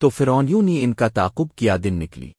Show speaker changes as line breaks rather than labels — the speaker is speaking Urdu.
تو فرونیوں نے ان کا تعقب کیا دن نکلی۔